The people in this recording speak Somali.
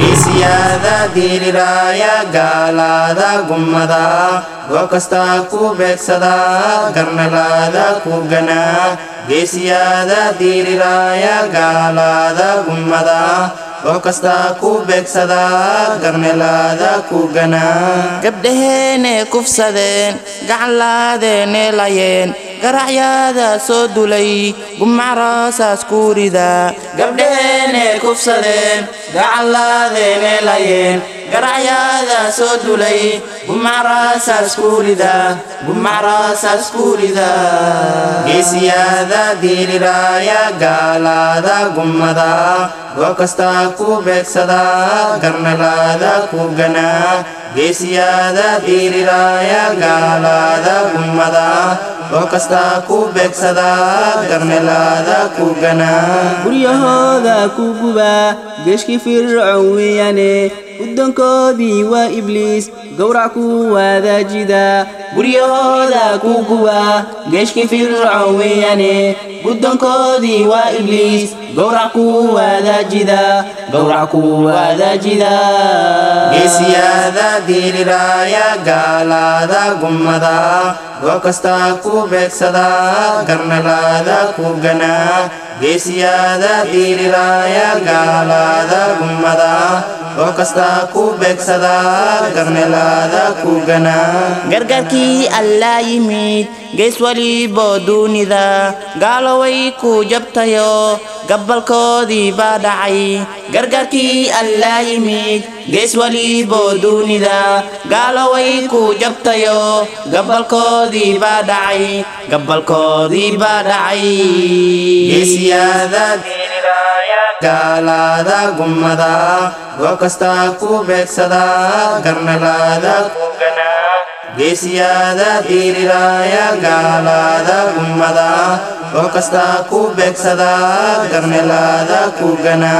geesiyaada diriraya gaalaada gummada goob kastaa ku beegsada garnalaada ku gana geesiyaada diriraya gaalaada gummada goob kastaa ku beegsada garnalaada ku gana gabdhaheene kufsadeen gacanlaadeene layeen garacyaada soo dulay gumacraasaas ku rida. Gabdhaheene kufsadeen gacanlaadeene layeen. Garacyaada soo dulay gumacraasaas ku rida. Gumacraasaas ku rida. Geesiyaada diriraya gaalaada gummada goob kastaa ku beegsada garnalaada ku gana geesiyaada diriraya gaalaada gummada goob kastaa ku beegsada garnalaada ku gana guryahooda ku guba geeshkii fircoon weeyaane guddoonkoodii waa ibliis gowrac ku wadaajida guryahooda ku guba geeshkii fircoon weeyaane guddoonkoodii waa ibliis gowrac ku wadaajida gowrac ku wadaajida geesiyaada diriraya gaalaada gummada goob kastaa ku beegsada garnalaada ku gana. Geesiyaada diriraya gaalaada gummada goob kastaa ku beegsada garnalaada ku gana. Gargaarkii allaa yimid gees waliboo duunida gaaloway ku jabtayo gabbalkoodii baa dhacay. Gargaarkii allaa yimid gees waliboo duunida gaaloway ku jabtayo gabbalkoodii baa dhacay. Gabbalkoodii baa dhacay gaalaada gummada goob kastaa ku beegsada garnalaada ku gana geesiyaada diriraya gaalaada gummada goob kastaa ku beegsada garnalaada ku gana